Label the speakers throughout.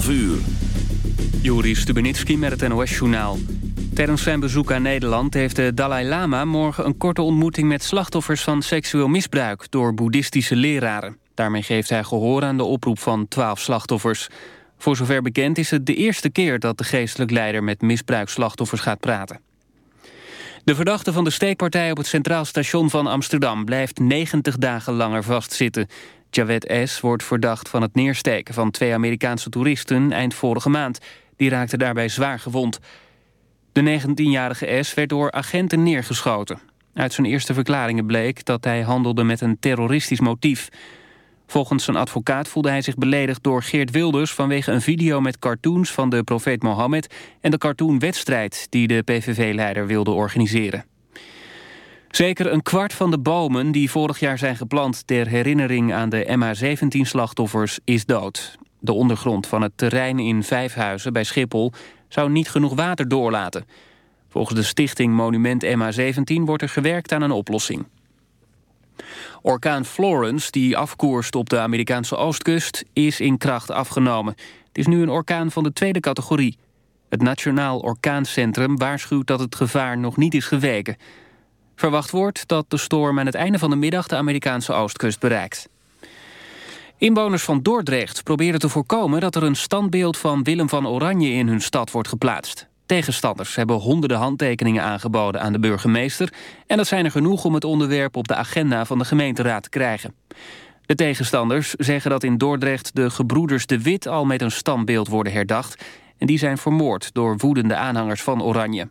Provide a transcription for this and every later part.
Speaker 1: 12 uur.
Speaker 2: Juri Stubenitski met het NOS-journaal. Tijdens zijn bezoek aan Nederland heeft de Dalai Lama morgen een korte ontmoeting met slachtoffers van seksueel misbruik door boeddhistische leraren. Daarmee geeft hij gehoor aan de oproep van 12 slachtoffers. Voor zover bekend is het de eerste keer dat de geestelijk leider met misbruikslachtoffers gaat praten. De verdachte van de steekpartij op het Centraal Station van Amsterdam... blijft 90 dagen langer vastzitten. Javed S. wordt verdacht van het neersteken van twee Amerikaanse toeristen... eind vorige maand. Die raakte daarbij zwaar gewond. De 19-jarige S. werd door agenten neergeschoten. Uit zijn eerste verklaringen bleek dat hij handelde met een terroristisch motief... Volgens zijn advocaat voelde hij zich beledigd door Geert Wilders... vanwege een video met cartoons van de profeet Mohammed... en de cartoonwedstrijd die de PVV-leider wilde organiseren. Zeker een kwart van de bomen die vorig jaar zijn geplant... ter herinnering aan de MH17-slachtoffers is dood. De ondergrond van het terrein in Vijfhuizen bij Schiphol... zou niet genoeg water doorlaten. Volgens de stichting Monument MH17 wordt er gewerkt aan een oplossing. Orkaan Florence, die afkoerst op de Amerikaanse oostkust, is in kracht afgenomen. Het is nu een orkaan van de tweede categorie. Het Nationaal Orkaancentrum waarschuwt dat het gevaar nog niet is geweken. Verwacht wordt dat de storm aan het einde van de middag de Amerikaanse oostkust bereikt. Inwoners van Dordrecht proberen te voorkomen dat er een standbeeld van Willem van Oranje in hun stad wordt geplaatst. Tegenstanders hebben honderden handtekeningen aangeboden aan de burgemeester... en dat zijn er genoeg om het onderwerp op de agenda van de gemeenteraad te krijgen. De tegenstanders zeggen dat in Dordrecht de gebroeders de Wit... al met een standbeeld worden herdacht... en die zijn vermoord door woedende aanhangers van Oranje.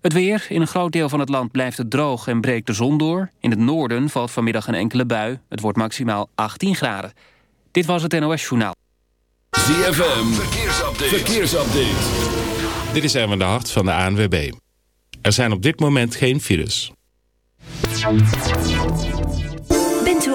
Speaker 2: Het weer. In een groot deel van het land blijft het droog en breekt de zon door. In het noorden valt vanmiddag een enkele bui. Het wordt maximaal 18 graden. Dit was het NOS Journaal.
Speaker 1: ZFM. Verkeersupdate. Verkeersupdate.
Speaker 3: Dit is Erwin de Hart van de ANWB. Er zijn op dit moment geen files.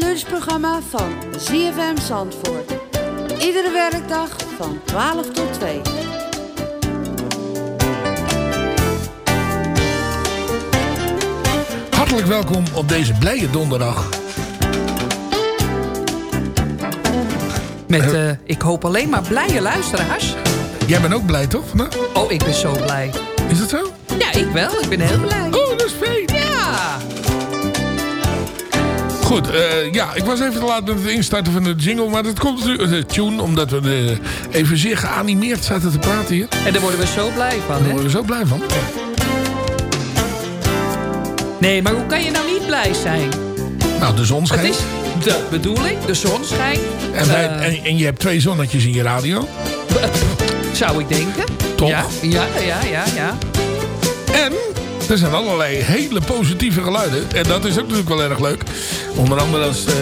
Speaker 4: Lunchprogramma van ZFM Zandvoort. Iedere werkdag van 12 tot 2.
Speaker 5: Hartelijk welkom op deze blije donderdag.
Speaker 6: Met, eh, ik hoop alleen maar blije luisteraars.
Speaker 5: Jij bent ook blij, toch? Nou,
Speaker 6: Oh, ik ben zo blij.
Speaker 5: is dat zo?
Speaker 6: Ja, ik wel. Ik ben heel blij.
Speaker 5: Oh, Goed, eh, ja, ik was even te laat met het instarten van de jingle. Maar dat komt natuurlijk, de tune, omdat we eh, even zeer geanimeerd zaten te praten hier.
Speaker 6: En daar worden we zo blij van,
Speaker 5: Daar
Speaker 6: hè?
Speaker 5: worden we zo blij van.
Speaker 6: Nee, maar hoe kan je nou niet blij zijn?
Speaker 5: Nou, de zon
Speaker 6: Het
Speaker 5: schijnt.
Speaker 6: is de bedoeling. De zon schijnt.
Speaker 5: En, wij-
Speaker 6: Eh,
Speaker 5: en, en je hebt twee zonnetjes in je radio.
Speaker 6: Zou ik denken.
Speaker 5: Toch?
Speaker 6: Ja, ja, ja, ja. ja.
Speaker 5: En er zijn allerlei hele positieve geluiden. En dat is ook natuurlijk wel erg leuk. Onder andere als... eh,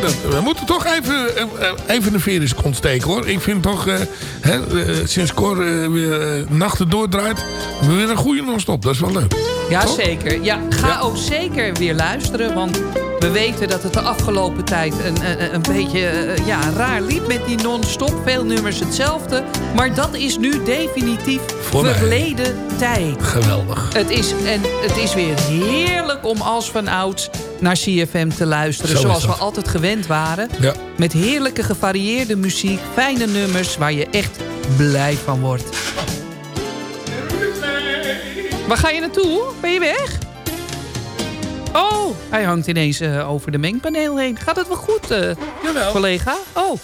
Speaker 5: dat, we moeten toch even, eh, even de kont steken hoor. Ik vind toch... eh, hè, sinds Cor weer nachten doordraait... we weer een goede non-stop. Dat is wel leuk.
Speaker 6: Ja,
Speaker 5: Toch?
Speaker 6: zeker. Ja, ga
Speaker 5: Ja.
Speaker 6: ook zeker weer luisteren. Want we weten dat het de afgelopen tijd een, een, een beetje ja, raar liep met die non-stop. Veel nummers hetzelfde. Maar dat is nu definitief verleden tijd.
Speaker 5: Geweldig.
Speaker 6: Het is, en het is weer heerlijk om als van ouds naar CFM te luisteren.
Speaker 5: Zo is
Speaker 6: zoals we altijd gewend waren.
Speaker 5: Ja.
Speaker 6: Met heerlijke gevarieerde muziek, fijne nummers waar je echt blij van wordt. Waar ga je naartoe? Ben je weg? Oh, hij hangt ineens eh, over de mengpaneel heen. Gaat het wel goed, eh,
Speaker 5: Jawel.
Speaker 6: collega? Oh.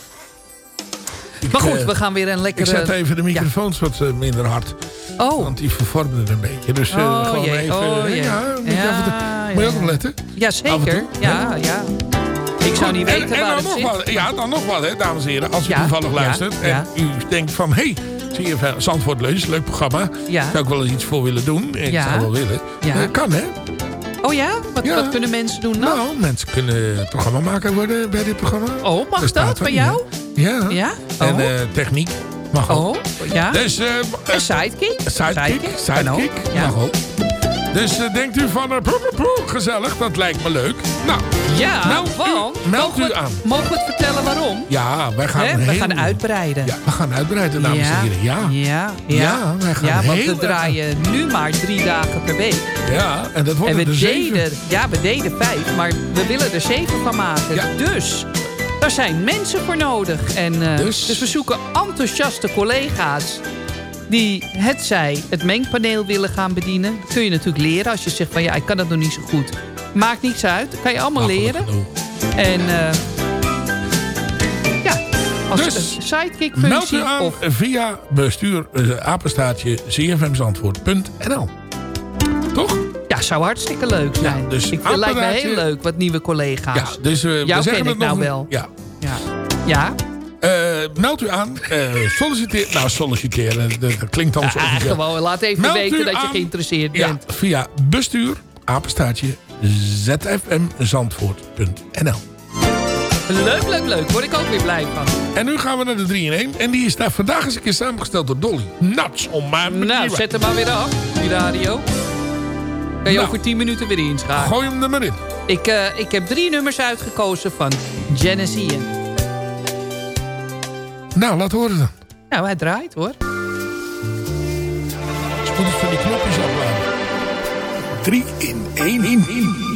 Speaker 6: Maar goed,
Speaker 5: eh,
Speaker 6: we gaan weer een
Speaker 5: Ik
Speaker 6: lekkere...
Speaker 5: zet even de microfoons wat minder hard.
Speaker 6: Oh,
Speaker 5: Want die vervormden een beetje. Dus
Speaker 6: Oh,
Speaker 5: gewoon
Speaker 6: jee.
Speaker 5: even...
Speaker 6: Oh, jee.
Speaker 5: ja,
Speaker 6: Ja,
Speaker 5: moet je ook op letten.
Speaker 6: ja
Speaker 5: Af en
Speaker 6: zeker.
Speaker 5: toe,
Speaker 6: Ja, ja. Ik zou niet
Speaker 5: En-
Speaker 6: weten
Speaker 5: en,
Speaker 6: waar
Speaker 5: dan
Speaker 6: het
Speaker 5: nog
Speaker 6: zit.
Speaker 5: wat, Ja, dan nog wat, hè, dames en heren. Als u toevallig luistert en u denkt van... hé, hey, zie je Zandvoort Lunch, leuk programma.
Speaker 6: Ja.
Speaker 5: Zou ik wel eens iets voor willen doen. Ik
Speaker 6: Ja.
Speaker 5: zou wel willen.
Speaker 6: Ja.
Speaker 5: Eh, kan, hè?
Speaker 6: Oh ja? Wat,
Speaker 5: Ja.
Speaker 6: wat kunnen mensen doen dan?
Speaker 5: Nou, mensen kunnen programmamaker worden bij dit programma.
Speaker 6: oh, mag
Speaker 5: Daar
Speaker 6: dat bij jou?
Speaker 5: Ja.
Speaker 6: Ja?
Speaker 5: En
Speaker 6: Oh.
Speaker 5: eh, techniek mag ook.
Speaker 6: Oh, ja.
Speaker 5: Dus,
Speaker 6: En sidekick?
Speaker 5: Sidekick, sidekick,
Speaker 6: ja.
Speaker 5: mag ook. Dus eh, denkt u van, eh, poe, poe, gezellig, dat lijkt me leuk. Nou,
Speaker 6: Ja,
Speaker 5: Meld u-
Speaker 6: want...
Speaker 5: meld
Speaker 6: mogen we-
Speaker 5: u aan.
Speaker 6: Mogen we het vertellen waarom?
Speaker 5: ja, wij gaan?
Speaker 6: We gaan uitbreiden.
Speaker 5: Ja, we gaan uitbreiden, dames en heren. Ja.
Speaker 6: Ja, ja.
Speaker 5: Ja, wij gaan
Speaker 6: ja want we draaien nu maar drie dagen per week.
Speaker 5: ja, en dat wordt
Speaker 6: En we
Speaker 5: er zeven.
Speaker 6: deden, ja, we deden vijf, maar we willen er zeven van maken.
Speaker 5: Ja.
Speaker 6: Dus, daar zijn mensen voor nodig. En, eh,
Speaker 5: Dus?
Speaker 6: dus? we zoeken enthousiaste collega's die het zij het mengpaneel willen gaan bedienen. Dat kun je natuurlijk leren als je zegt van ja, ik kan dat nog niet zo goed. Maakt niets uit, kan je allemaal
Speaker 5: Makkelijk
Speaker 6: leren.
Speaker 5: genoeg.
Speaker 6: En eh, ja, als
Speaker 5: Dus,
Speaker 6: sidekick functie of
Speaker 5: via bestuur uh, apenstaatje cfmzandvoort.nl Toch?
Speaker 6: ja, zou hartstikke leuk zijn.
Speaker 5: dus
Speaker 6: ik vind het lijkt me heel leuk, wat nieuwe collega's.
Speaker 5: Ja, dus uh, we
Speaker 6: Jou
Speaker 5: zeggen
Speaker 6: ken
Speaker 5: het
Speaker 6: ik nou
Speaker 5: een-
Speaker 6: wel.
Speaker 5: Ja.
Speaker 6: Ja. ja?
Speaker 5: Uh, meld u aan. Uh, solliciteer. Nou, solliciteren. Dat, dat klinkt dan
Speaker 6: Ja,
Speaker 5: zo officieel.
Speaker 6: gewoon, laat even
Speaker 5: Meld
Speaker 6: weten dat je geïnteresseerd
Speaker 5: Ja,
Speaker 6: bent.
Speaker 5: via bestuur apenstaatje zfmzandvoort.nl
Speaker 6: Leuk, leuk, leuk. Word ik ook weer blij van.
Speaker 5: En nu gaan we naar de 3 in 1. En die is daar vandaag eens een keer samengesteld door Dolly. Nuts om maar
Speaker 6: Nou, zet hem maar weer af, die radio. Kan je
Speaker 5: Nou.
Speaker 6: over 10 minuten weer inschakelen.
Speaker 5: Gooi hem er maar in.
Speaker 6: Ik, uh, ik heb drie nummers uitgekozen van Genesee.
Speaker 5: Nou, laat horen dan.
Speaker 6: Nou, hij draait hoor.
Speaker 5: Spoedig van die knopjes opladen. 3 in 1 in 1.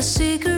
Speaker 7: the secret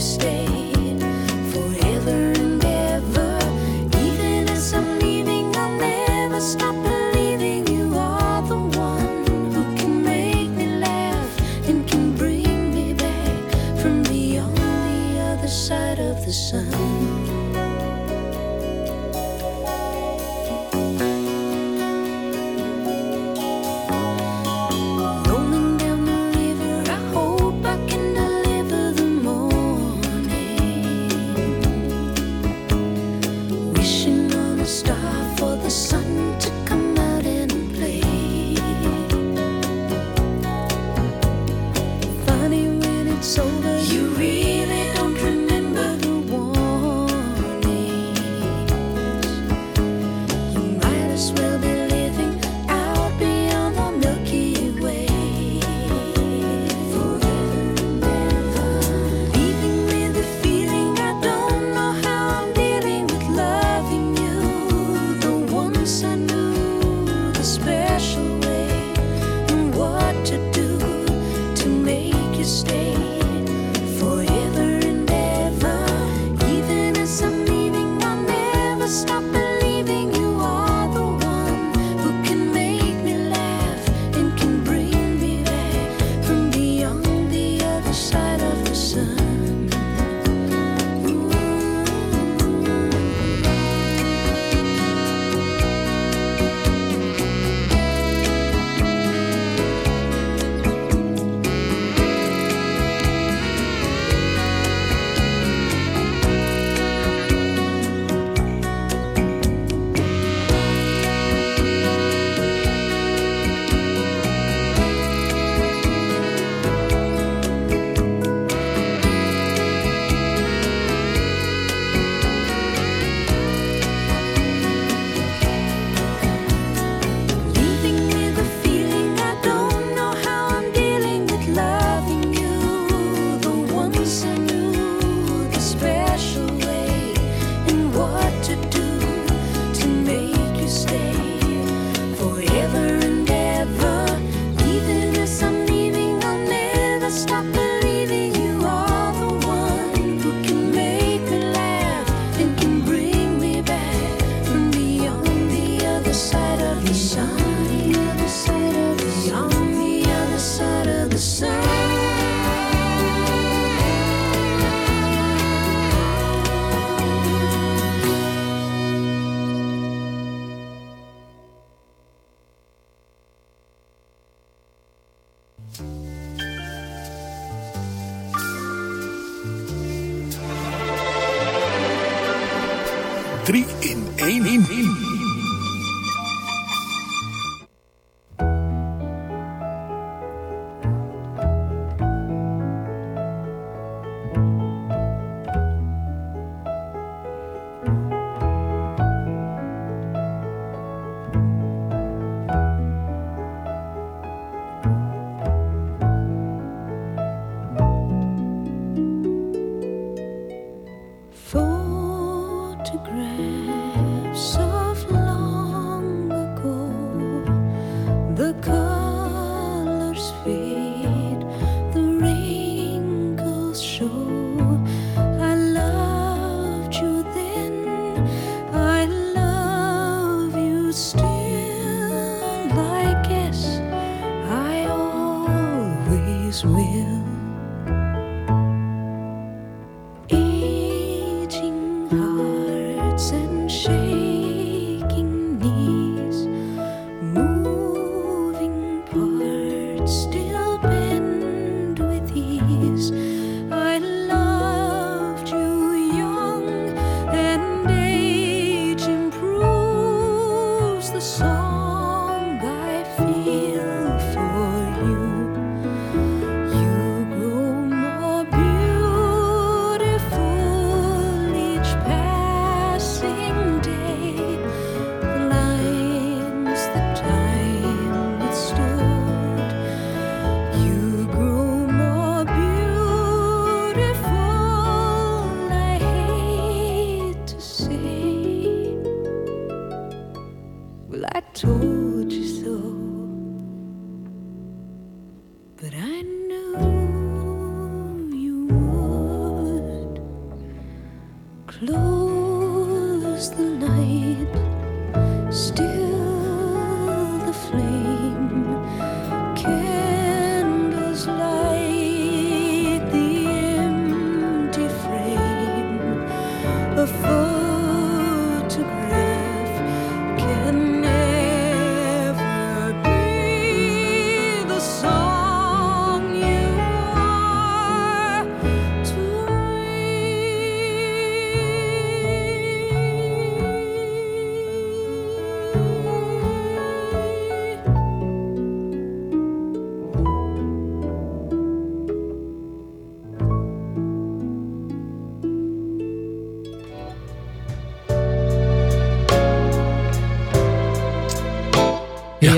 Speaker 7: stay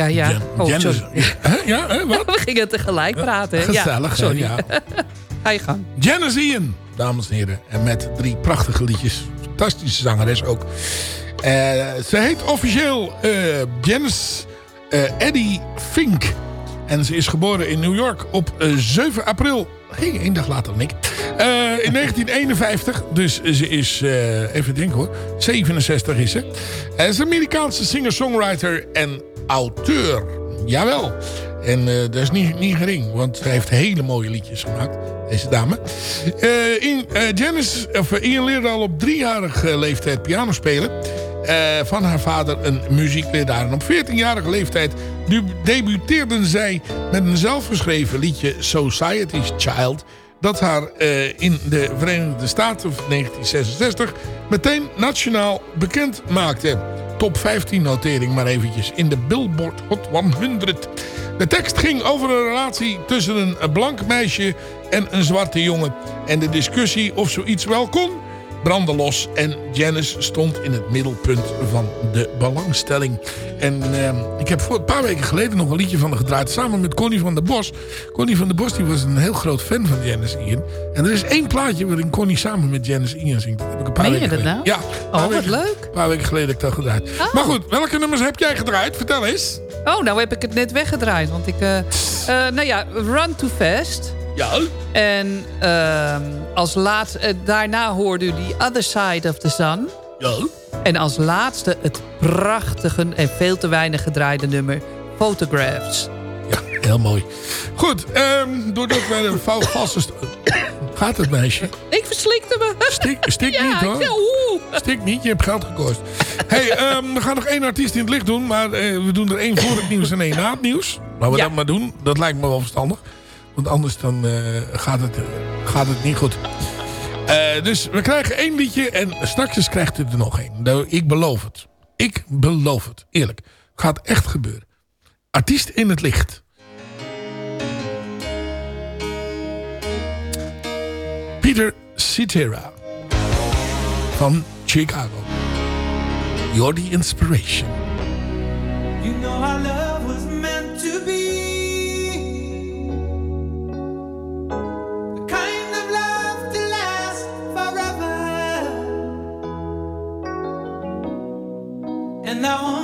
Speaker 6: Ja, ja. Oh, sorry.
Speaker 5: Ja, wat?
Speaker 6: We gingen tegelijk praten. hè?
Speaker 5: Gezellig,
Speaker 6: ja, sorry.
Speaker 5: ja.
Speaker 6: Ga je gang.
Speaker 5: Janice Ian, dames en heren. En met drie prachtige liedjes. Fantastische zangeres ook. Eh, ze heet officieel eh Janice eh, Eddie Fink. En ze is geboren in New York op eh, 7 april. Hey, één dag later dan ik. In 1951. Dus ze is, eh, even denken hoor, 67 is ze. Hij is een Amerikaanse singer-songwriter en auteur. Jawel. En eh, dat is niet, niet gering, want zij heeft hele mooie liedjes gemaakt. Deze dame. Eh, in, eh, Janice, of, eh, Ian leerde al op driejarige leeftijd piano spelen. Eh, van haar vader een muziekleraar. En op 14-jarige leeftijd debuteerden zij met een zelfgeschreven liedje Society's Child. Dat haar eh, in de Verenigde Staten of 1966 meteen nationaal bekend maakte. Top 15 notering maar eventjes in de Billboard Hot 100. De tekst ging over een relatie tussen een blank meisje en een zwarte jongen. En de discussie of zoiets wel kon brandde los en Janice stond in het middelpunt van de belangstelling. En eh, ik heb voor een paar weken geleden nog een liedje van haar gedraaid samen met Connie van der Bos. Connie van der Bos die was een heel groot fan van Janice Ian. En er is één plaatje waarin Connie samen met Janice Ian zingt. Dat heb ik een paar
Speaker 6: Meen je dat nou?
Speaker 5: Ja.
Speaker 6: Oh, wat leuk.
Speaker 5: Een paar weken geleden heb ik dat gedraaid.
Speaker 6: Oh.
Speaker 5: Maar goed, welke nummers heb jij gedraaid? Vertel eens.
Speaker 6: Oh, nou heb ik het net weggedraaid. Want ik... eh, nou ja, Run Too Fast.
Speaker 5: Ja.
Speaker 6: En ehm, als laatste... eh, daarna hoorde u The Other Side of the Sun.
Speaker 5: Ja.
Speaker 6: En als laatste het prachtige en veel te weinig gedraaide nummer... Photographs.
Speaker 5: Ja, heel mooi. Goed, ehm, doordat wij een fout vaste... st- Gaat het meisje?
Speaker 6: Ik verslikte me.
Speaker 5: Stik, stik
Speaker 6: Ja,
Speaker 5: niet hoor. Stik niet, je hebt geld gekost. hey, ehm, we gaan nog één artiest in het licht doen. Maar eh, we doen er één voor het nieuws en één na het nieuws. Laten we
Speaker 6: Ja.
Speaker 5: dat maar doen. Dat lijkt me wel verstandig. Want anders dan, eh, gaat, het, gaat het niet goed. Eh, dus we krijgen één liedje en straks krijgt u er nog één. Nou, Ik beloof het. Ik beloof het. Eerlijk. Gaat echt gebeuren. Artiest in het licht. Peter Cetera. Van Chicago. You're the inspiration.
Speaker 8: You know our love And I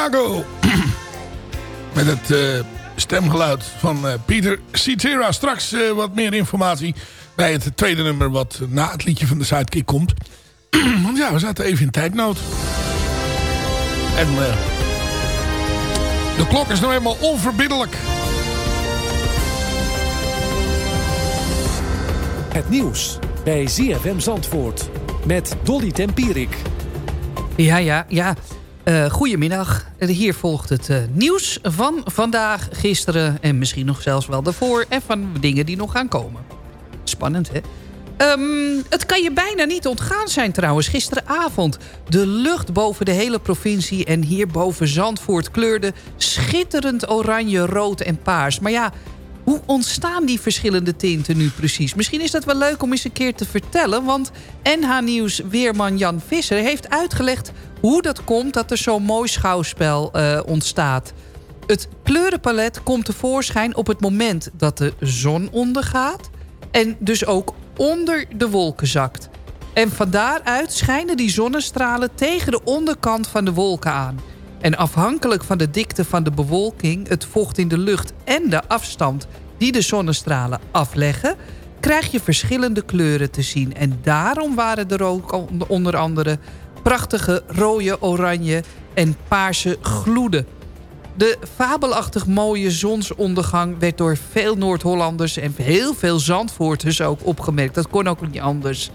Speaker 5: Chicago. Met het eh, stemgeluid van eh, Peter Cetera. Straks eh, wat meer informatie bij het tweede nummer wat na het liedje van de Sidekick komt. Want ja, we zaten even in tijdnood. En de klok is nou eenmaal onverbiddelijk.
Speaker 9: Het nieuws bij ZFM Zandvoort met Dolly Tempierik.
Speaker 6: Ja, ja, ja. Eh, goedemiddag. Hier volgt het eh, nieuws van vandaag, gisteren en misschien nog zelfs wel daarvoor. En van dingen die nog gaan komen. Spannend, hè? Ehm, het kan je bijna niet ontgaan zijn trouwens. Gisteravond de lucht boven de hele provincie... en hier boven Zandvoort kleurde schitterend oranje, rood en paars. Maar ja, hoe ontstaan die verschillende tinten nu precies? Misschien is dat wel leuk om eens een keer te vertellen... want NH Nieuws weerman Jan Visser heeft uitgelegd... hoe dat komt dat er zo'n mooi schouwspel eh, ontstaat. Het kleurenpalet komt tevoorschijn op het moment dat de zon ondergaat... en dus ook onder de wolken zakt. En van daaruit schijnen die zonnestralen tegen de onderkant van de wolken aan. En afhankelijk van de dikte van de bewolking, het vocht in de lucht en de afstand die de zonnestralen afleggen, krijg je verschillende kleuren te zien. En daarom waren er ook onder andere prachtige rode, oranje en paarse gloeden. De fabelachtig mooie zonsondergang werd door veel Noord-Hollanders... en heel veel Zandvoorters ook opgemerkt. Dat kon ook niet anders.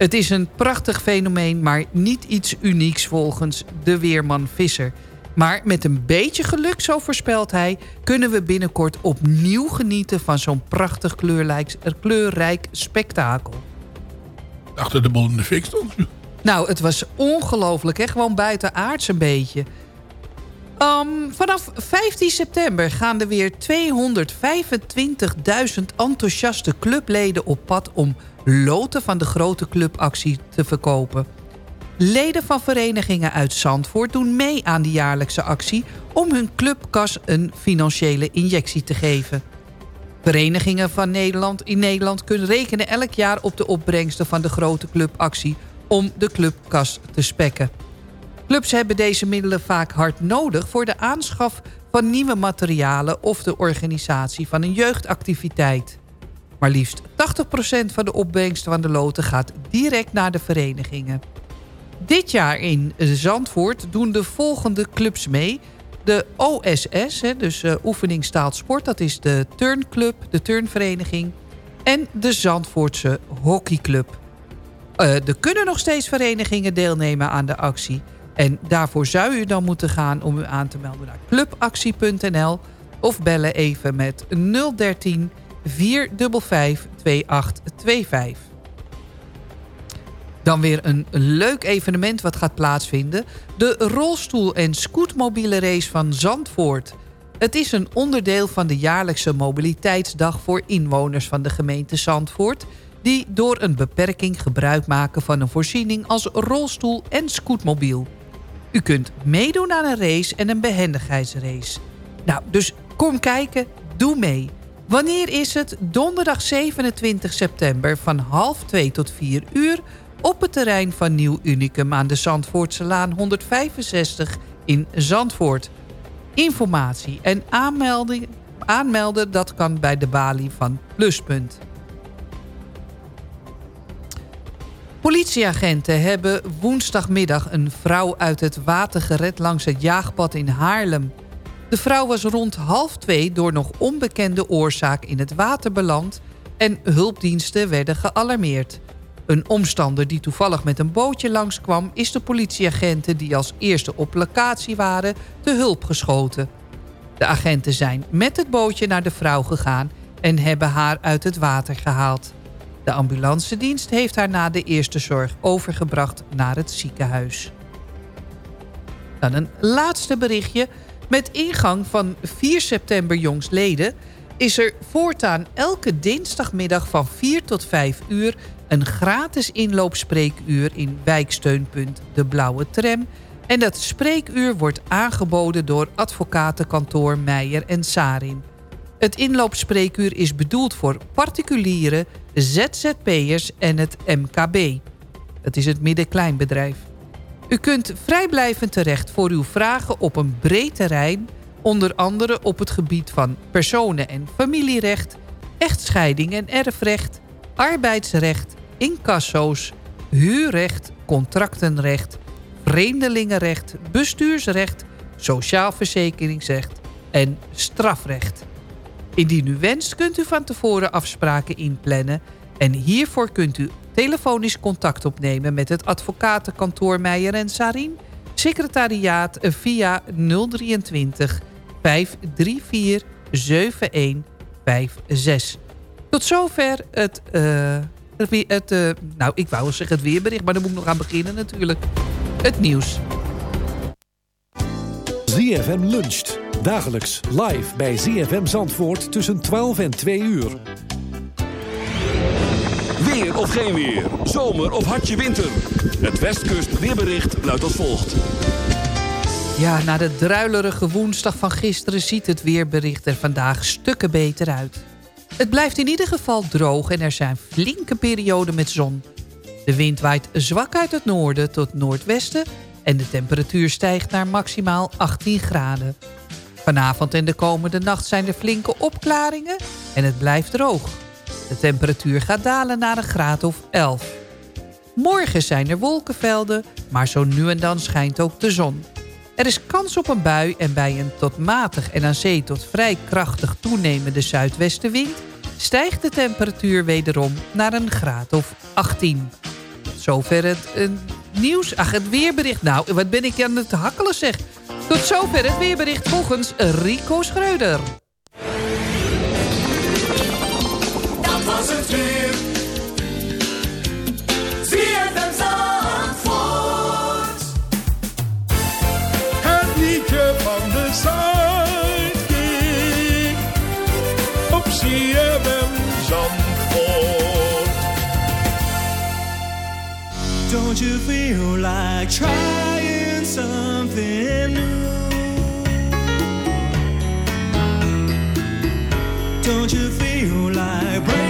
Speaker 6: Het is een prachtig fenomeen, maar niet iets unieks volgens de weerman Visser. Maar met een beetje geluk, zo voorspelt hij... kunnen we binnenkort opnieuw genieten van zo'n prachtig kleurrijk, kleurrijk spektakel.
Speaker 5: Achter de bol in de fik stond.
Speaker 6: Nou, het was ongelooflijk, hè? Gewoon buitenaards een beetje. Um, vanaf 15 september gaan er weer 225.000 enthousiaste clubleden op pad... om loten van de grote clubactie te verkopen. Leden van verenigingen uit Zandvoort doen mee aan de jaarlijkse actie... om hun clubkas een financiële injectie te geven. Verenigingen van Nederland in Nederland kunnen rekenen elk jaar op de opbrengsten van de grote clubactie... om de clubkas te spekken. Clubs hebben deze middelen vaak hard nodig voor de aanschaf van nieuwe materialen... of de organisatie van een jeugdactiviteit. Maar liefst 80% van de opbrengst van de loten gaat direct naar de verenigingen. Dit jaar in Zandvoort doen de volgende clubs mee. De OSS, dus uh, Oefening Sport, dat is de turnclub, de turnvereniging... en de Zandvoortse hockeyclub. Uh, er kunnen nog steeds verenigingen deelnemen aan de actie... En daarvoor zou u dan moeten gaan om u aan te melden naar clubactie.nl... of bellen even met 013 455 2825. Dan weer een leuk evenement wat gaat plaatsvinden. De rolstoel- en scootmobiele race van Zandvoort. Het is een onderdeel van de jaarlijkse mobiliteitsdag voor inwoners van de gemeente Zandvoort... die door een beperking gebruik maken van een voorziening als rolstoel en scootmobiel. U kunt meedoen aan een race en een behendigheidsrace. Nou, dus kom kijken, doe mee. Wanneer is het? Donderdag 27 september van half 2 tot 4 uur... op het terrein van Nieuw Unicum aan de Zandvoortse Laan 165 in Zandvoort. Informatie en aanmelding, aanmelden dat kan bij de balie van Pluspunt. Politieagenten hebben woensdagmiddag een vrouw uit het water gered langs het jaagpad in Haarlem. De vrouw was rond half twee door nog onbekende oorzaak in het water beland... en hulpdiensten werden gealarmeerd. Een omstander die toevallig met een bootje langskwam... is de politieagenten die als eerste op locatie waren te hulp geschoten. De agenten zijn met het bootje naar de vrouw gegaan... en hebben haar uit het water gehaald. De ambulancedienst heeft haar na de eerste zorg overgebracht naar het ziekenhuis. Dan een laatste berichtje. Met ingang van 4 september jongstleden is er voortaan elke dinsdagmiddag van 4 tot 5 uur... een gratis inloopspreekuur in wijksteunpunt De Blauwe Tram... en dat spreekuur wordt aangeboden door advocatenkantoor Meijer en Sarin. Het inloopspreekuur is bedoeld voor particulieren, ZZP'ers en het MKB. Dat is het middenkleinbedrijf. U kunt vrijblijvend terecht voor uw vragen op een breed terrein... onder andere op het gebied van personen- en familierecht... echtscheiding en erfrecht, arbeidsrecht, incasso's... huurrecht, contractenrecht, vreemdelingenrecht, bestuursrecht... sociaal verzekeringsrecht en strafrecht. Indien u wenst kunt u van tevoren afspraken inplannen... en hiervoor kunt u telefonisch contact opnemen met het advocatenkantoor Meijer en Sarin... secretariaat via 023 534 7156. Tot zover het, eh, het, eh, nou ik wou zeggen het weerbericht, maar daar moet ik nog aan beginnen natuurlijk. Het nieuws.
Speaker 9: ZFM luncht. Dagelijks live bij ZFM Zandvoort tussen 12 en 2 uur.
Speaker 1: Weer of geen weer. Zomer of hartje winter. Het Westkust weerbericht luidt als volgt.
Speaker 6: Ja, na de druilerige woensdag van gisteren ziet het weerbericht er vandaag stukken beter uit. Het blijft in ieder geval droog en er zijn flinke perioden met zon. De wind waait zwak uit het noorden tot noordwesten... en de temperatuur stijgt naar maximaal 18 graden. Vanavond en de komende nacht zijn er flinke opklaringen en het blijft droog. De temperatuur gaat dalen naar een graad of 11. Morgen zijn er wolkenvelden, maar zo nu en dan schijnt ook de zon. Er is kans op een bui en bij een tot matig en aan zee tot vrij krachtig toenemende zuidwestenwind... stijgt de temperatuur wederom naar een graad of 18. Zover het eh, nieuws. Ach, het weerbericht. Nou, wat ben ik aan het hakkelen zeg. Tot zover het weerbericht volgens Rico Schreuder.
Speaker 8: Was het weer. ZFM Zandvoort. Het liedje van de Zuidkiek. Op ZFM Zandvoort. Don't you feel like trying something new? Don't you feel like breaking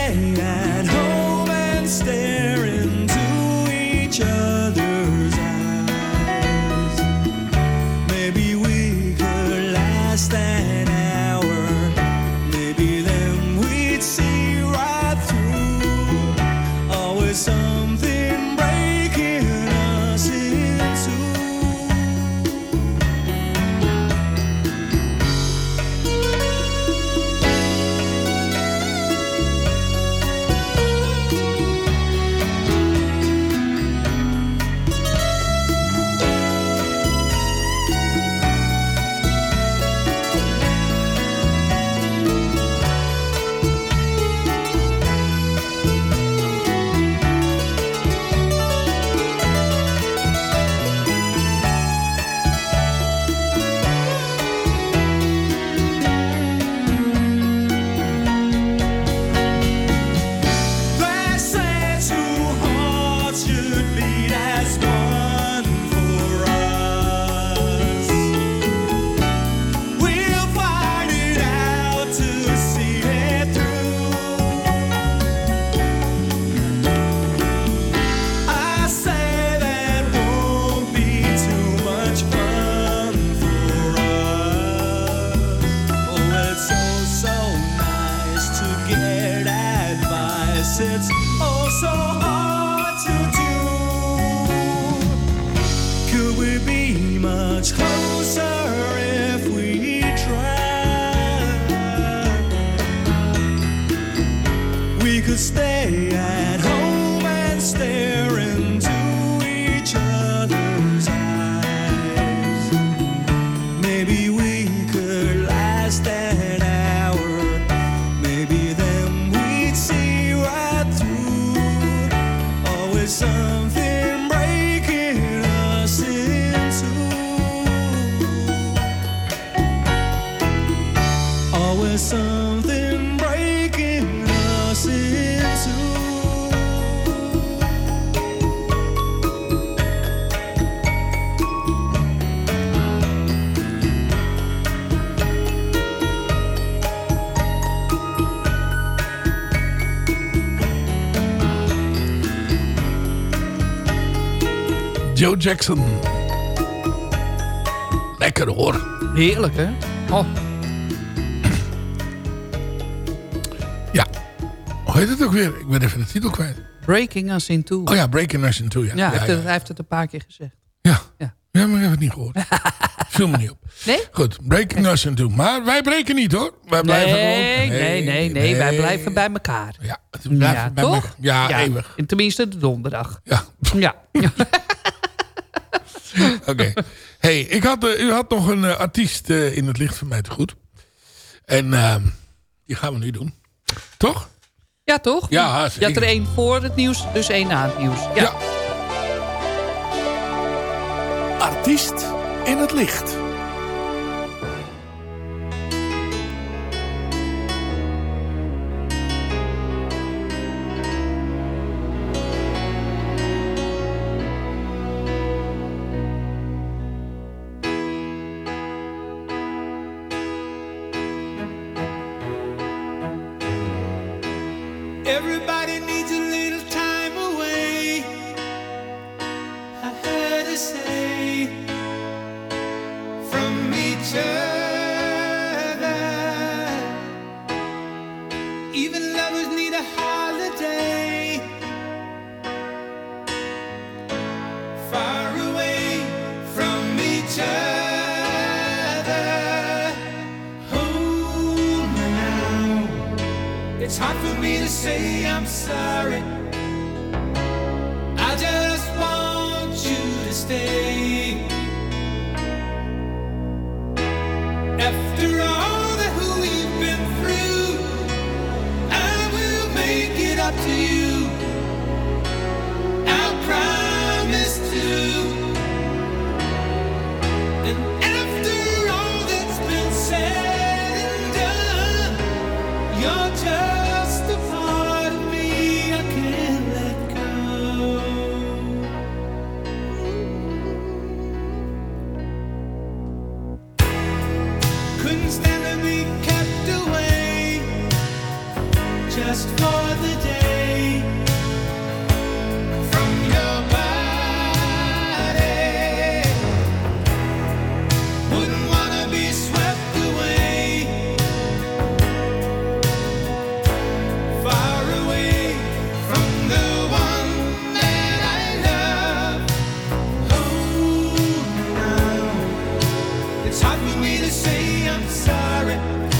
Speaker 5: Jackson. Lekker hoor.
Speaker 6: Heerlijk, hè? Oh,
Speaker 5: Ja. Hoe heet het ook weer? Ik ben even de titel kwijt.
Speaker 6: Breaking Us in Two.
Speaker 5: Oh ja, Breaking Us in Two. Ja,
Speaker 6: Ja, hij,
Speaker 5: ja,
Speaker 6: heeft
Speaker 5: ja.
Speaker 6: Het, hij heeft het een paar keer gezegd.
Speaker 5: Ja.
Speaker 6: Ja.
Speaker 5: Ja, maar ik heb het niet gehoord. Viel me niet op.
Speaker 6: Nee?
Speaker 5: Goed, Breaking Us in Two. Maar wij breken niet hoor. Wij blijven
Speaker 6: Nee,
Speaker 5: gewoon...
Speaker 6: nee, nee, nee, Wij blijven bij elkaar.
Speaker 5: Ja, het blijft
Speaker 6: ja,
Speaker 5: bij
Speaker 6: toch?
Speaker 5: elkaar. Ja, eeuwig.
Speaker 6: En tenminste de donderdag.
Speaker 5: Ja.
Speaker 6: Ja.
Speaker 5: Oké. hey, ik had, eh, u had nog een eh, artiest eh, in het licht van mij te goed. En ehm, die gaan we nu doen. Toch?
Speaker 6: Ja, toch?
Speaker 5: Ja,
Speaker 6: Je had
Speaker 5: zeker.
Speaker 6: er één voor het nieuws, dus één na het nieuws. Ja.
Speaker 8: Artiest in het licht.
Speaker 10: Sorry.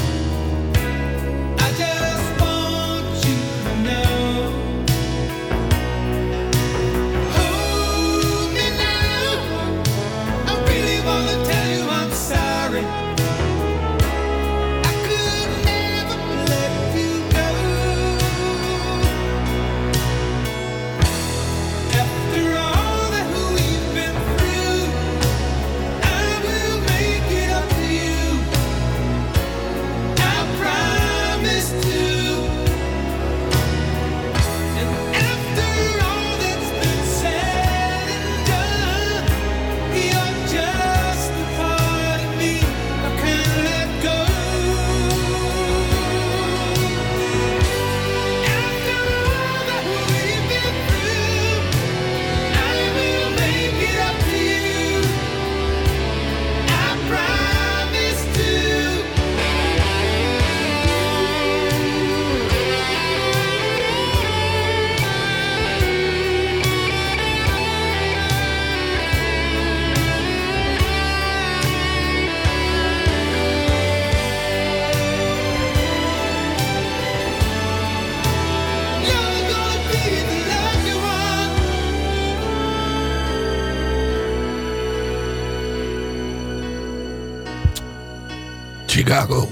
Speaker 5: Chicago.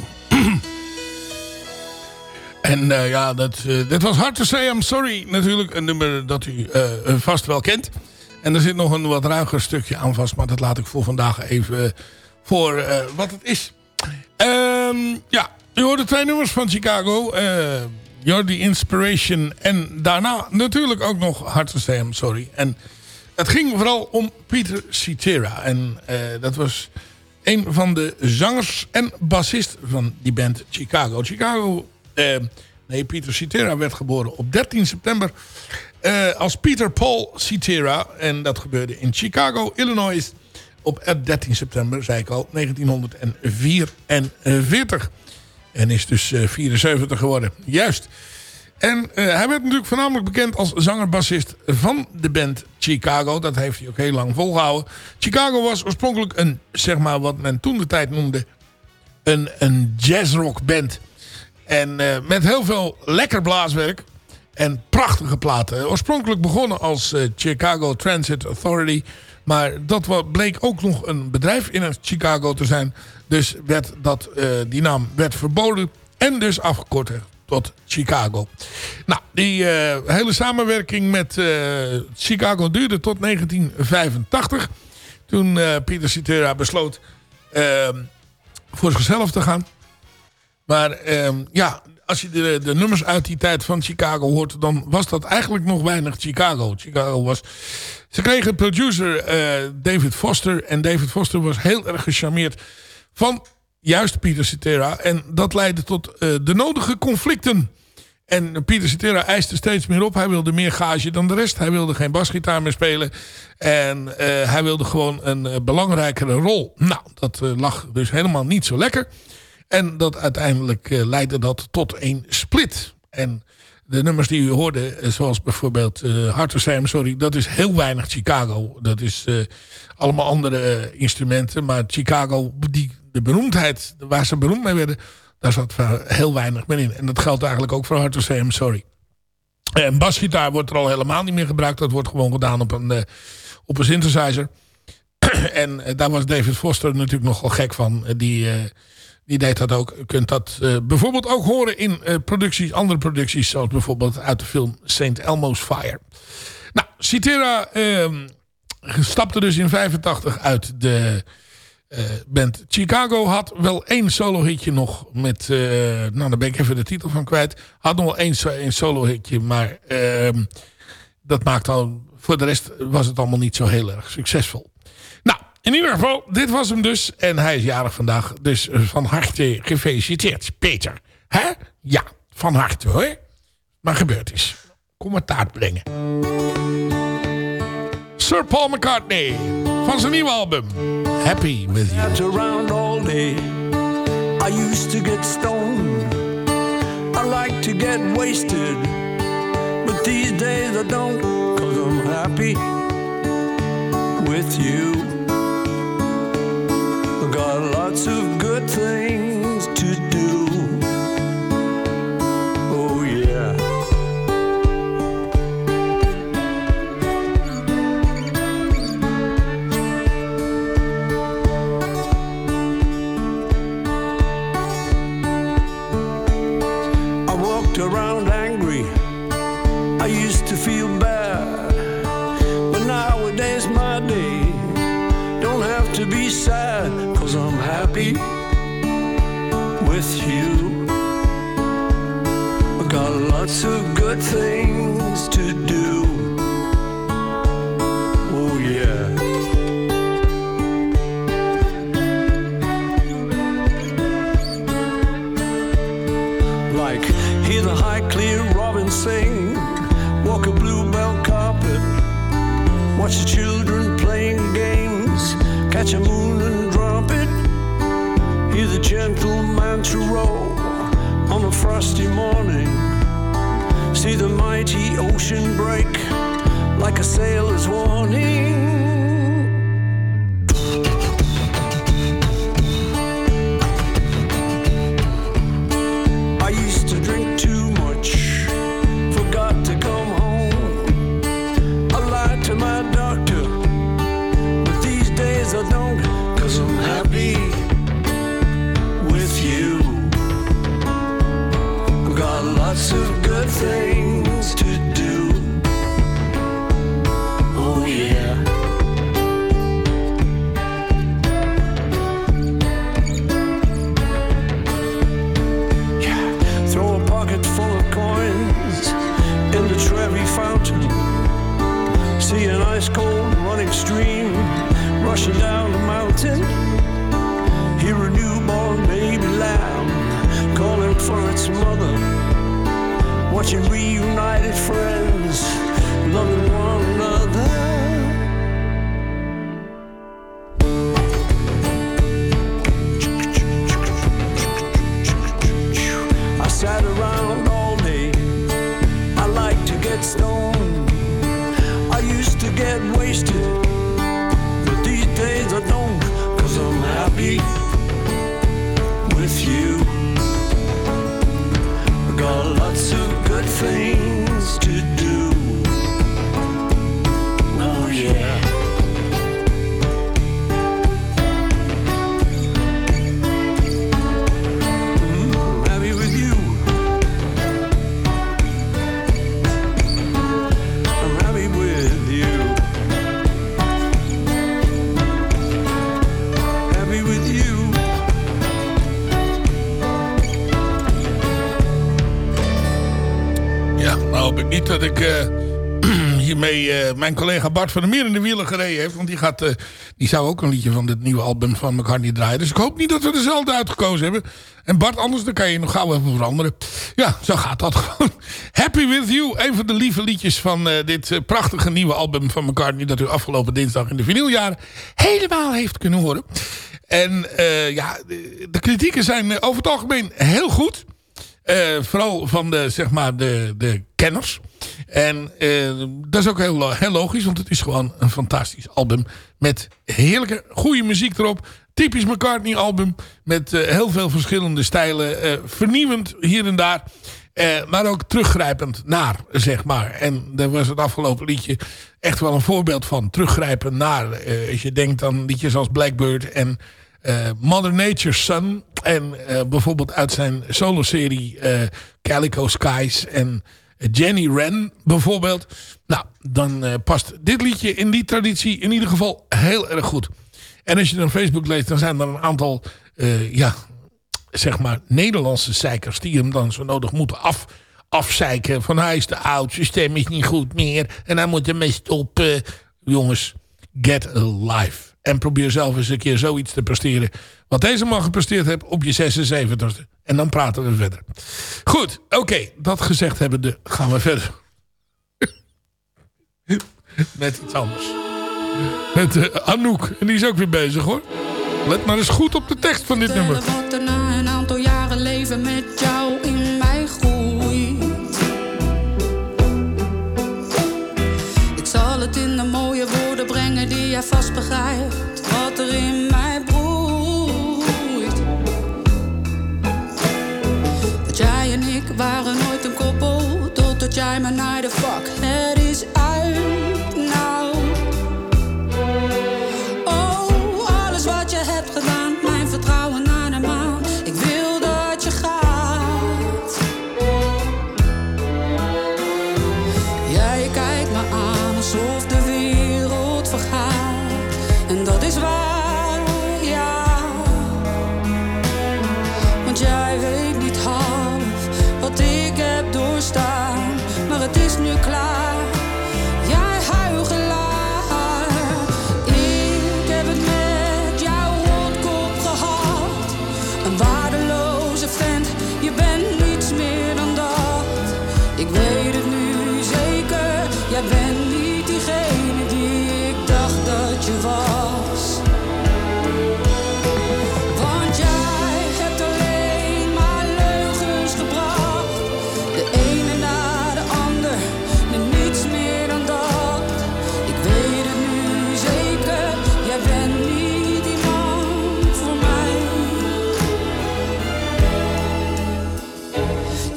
Speaker 5: en eh, ja, dat, eh, dit was Hard to Say I'm Sorry natuurlijk. Een nummer dat u eh, vast wel kent. En er zit nog een wat ruiger stukje aan vast. Maar dat laat ik voor vandaag even voor wat het is. Ehm, ja, u hoorde twee nummers van Chicago. the Inspiration. En daarna natuurlijk ook nog Hard to Say I'm Sorry. En het ging vooral om Peter Cetera. En dat was een van de zangers en bassist van die band Chicago. Chicago, eh, nee, Peter Cetera werd geboren op 13 september eh, als Peter Paul Cetera. En dat gebeurde in Chicago, Illinois op 13 september, zei ik al, 1944. En is dus eh, 74 geworden. Juist. En eh, hij werd natuurlijk voornamelijk bekend als zanger-bassist van de band Chicago. Dat heeft hij ook heel lang volgehouden. Chicago was oorspronkelijk een, zeg maar wat men toen de tijd noemde, een, een jazzrock band. En eh, met heel veel lekker blaaswerk en prachtige platen. Oorspronkelijk begonnen als eh, Chicago Transit Authority. Maar dat bleek ook nog een bedrijf in Chicago te zijn. Dus werd dat, die naam werd verboden en dus afgekort tot Chicago. Nou, die eh, hele samenwerking met eh, Chicago duurde tot 1985. Toen eh Peter Cetera besloot eh, voor zichzelf te gaan. Maar ehm, ja, als je de, de nummers uit die tijd van Chicago hoort... dan was dat eigenlijk nog weinig Chicago. Chicago was... Ze kregen producer David Foster. En David Foster was heel erg gecharmeerd van juist Peter Cetera. En dat leidde tot eh, de nodige conflicten. En Peter Cetera eiste steeds meer op. Hij wilde meer gage dan de rest. Hij wilde geen basgitaar meer spelen. En eh, hij wilde gewoon een eh, belangrijkere rol. Nou, dat lag dus helemaal niet zo lekker. En dat uiteindelijk leidde dat tot een split. En de nummers die u hoorde, zoals bijvoorbeeld eh Hard I'm Sorry... dat is heel weinig Chicago. Dat is allemaal andere instrumenten. Maar Chicago, die, de beroemdheid waar ze beroemd mee werden... daar zat heel weinig meer in. En dat geldt eigenlijk ook voor Hard to Say I'm Sorry. En basgitaar wordt er al helemaal niet meer gebruikt. Dat wordt gewoon gedaan op een, eh, op een synthesizer. en eh, daar was David Foster natuurlijk nogal gek van. Eh, die, die deed dat ook. U kunt dat bijvoorbeeld ook horen in producties, andere producties. Zoals bijvoorbeeld uit de film St. Elmo's Fire. Nou, Citera ehm, stapte dus in 85 uit de band Chicago. Had wel één solo hitje nog met... eh, nou, daar ben ik even de titel van kwijt. Had nog wel één, één solo hitje, maar... ehm, dat maakt al... Voor de rest was het allemaal niet zo heel erg succesvol. Nou, in ieder geval, dit was hem dus. En hij is jarig vandaag. Dus eh, van harte gefeliciteerd, Peter. Hè? Ja, van harte hoor. Maar gebeurd is. Taart brengen. Sir Paul McCartney. Van zijn nieuwe album. Happy With You.
Speaker 8: Around all day. I used to get stoned. I like to get wasted. But these days I don't, cause I'm happy with you. Got lots of good things lots of good things
Speaker 5: mijn collega Bart van der Meer in de wielen gereden heeft. Want die, gaat, eh, die zou ook een liedje van dit nieuwe album van McCartney draaien. Dus ik hoop niet dat we dezelfde uitgekozen hebben. En Bart, anders dan kan je nog gauw even veranderen. Ja, zo gaat dat gewoon. Happy With You, een van de lieve liedjes van eh, dit eh, prachtige nieuwe album van McCartney... dat u afgelopen dinsdag in de vinyljaren helemaal heeft kunnen horen. En eh, ja, de, de kritieken zijn eh, over het algemeen heel goed. Eh, vooral van de, zeg maar, de, de kenners. En eh, dat is ook heel, lo- heel logisch, want het is gewoon een fantastisch album. Met heerlijke, goede muziek erop. Typisch McCartney album. Met eh, heel veel verschillende stijlen. eh, vernieuwend hier en daar. Eh, maar ook teruggrijpend naar, zeg maar. En daar was het afgelopen liedje echt wel een voorbeeld van. Teruggrijpen naar. eh, als je denkt aan liedjes als Blackbird en eh, Mother Nature's Son. En eh, bijvoorbeeld uit zijn solo-serie eh, Calico Skies en Jenny Wren bijvoorbeeld. Nou, dan eh, past dit liedje in die traditie in ieder geval heel erg goed. En als je dan Facebook leest, dan zijn er een aantal, eh, ja, zeg maar Nederlandse zeikers die hem dan zo nodig moeten af, afzeiken. Van hij is te oud, zijn stem is niet goed meer en hij moet ermee stoppen. Jongens, get a life. En probeer zelf eens een keer zoiets te presteren. Wat deze man gepresteerd heeft op je 76e. En dan praten we verder. Goed, oké. dat gezegd hebbende gaan we verder. Met iets anders. Met eh, Anouk. En die is ook weer bezig hoor. Let maar eens goed op de tekst van dit nummer.
Speaker 11: Wat er na een aantal jaren leven met jou in mij groeit. Ik zal het in de mooie woorden brengen die jij vast begrijpt. Wat er in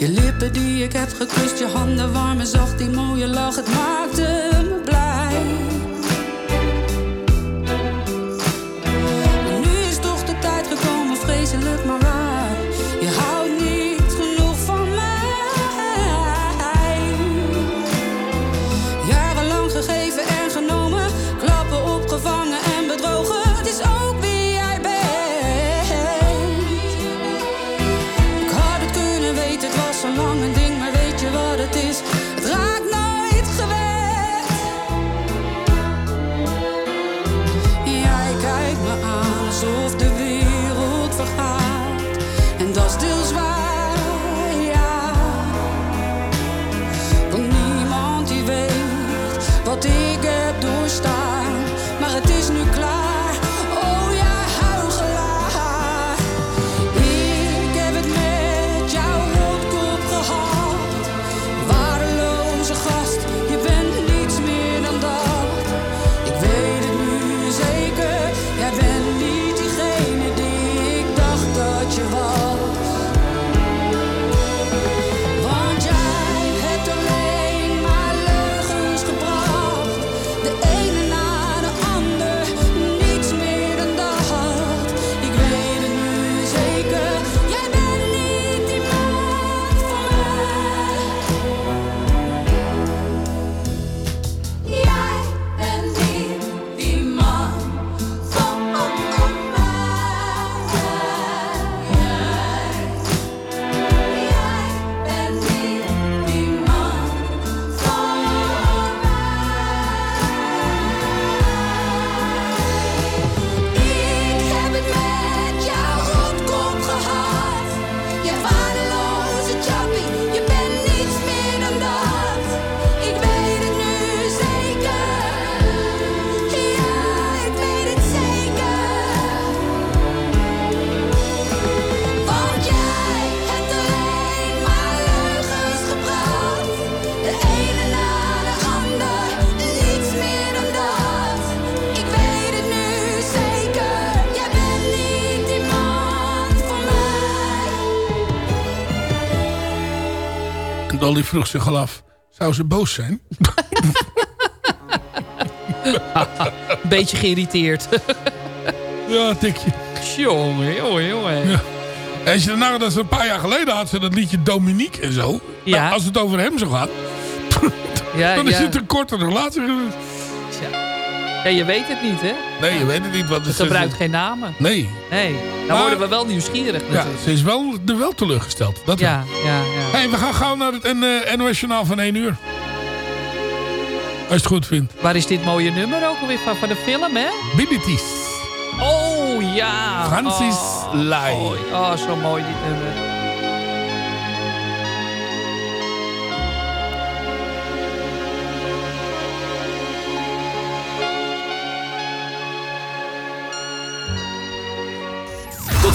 Speaker 11: Je lippen die ik heb gekust, je handen warm en zacht, die mooie lach, het maakte me
Speaker 5: vroeg zich al af. Zou ze boos zijn?
Speaker 6: Een beetje geïrriteerd.
Speaker 5: ja, een tikje.
Speaker 6: Jongen, jongen, jongen.
Speaker 5: Ja. En als je daarna dat ze een paar jaar geleden had ze dat liedje Dominique en zo.
Speaker 6: Ja.
Speaker 5: Nou, als het over hem zo gaat.
Speaker 6: Ja,
Speaker 5: dan is
Speaker 6: ja.
Speaker 5: het een korte relatie geweest.
Speaker 6: Ja, je weet het niet, hè?
Speaker 5: Nee, je weet het niet. Wat
Speaker 6: Ze gebruikt geen namen.
Speaker 5: Nee.
Speaker 6: Nee, dan worden we wel nieuwsgierig
Speaker 5: Ja,
Speaker 6: natuurlijk.
Speaker 5: ze is wel, er wel teleurgesteld. Dat
Speaker 6: Ja,
Speaker 5: wel.
Speaker 6: ja, ja.
Speaker 5: Hey, we gaan gauw naar het eh, NOS Journaal van 1 uur. Als je het goed vindt.
Speaker 6: Waar is dit mooie nummer ook alweer van? Van de film, hè?
Speaker 5: Bilities.
Speaker 6: Oh, ja.
Speaker 5: Francis
Speaker 6: oh,
Speaker 5: Lai.
Speaker 6: Oh, zo mooi dit nummer.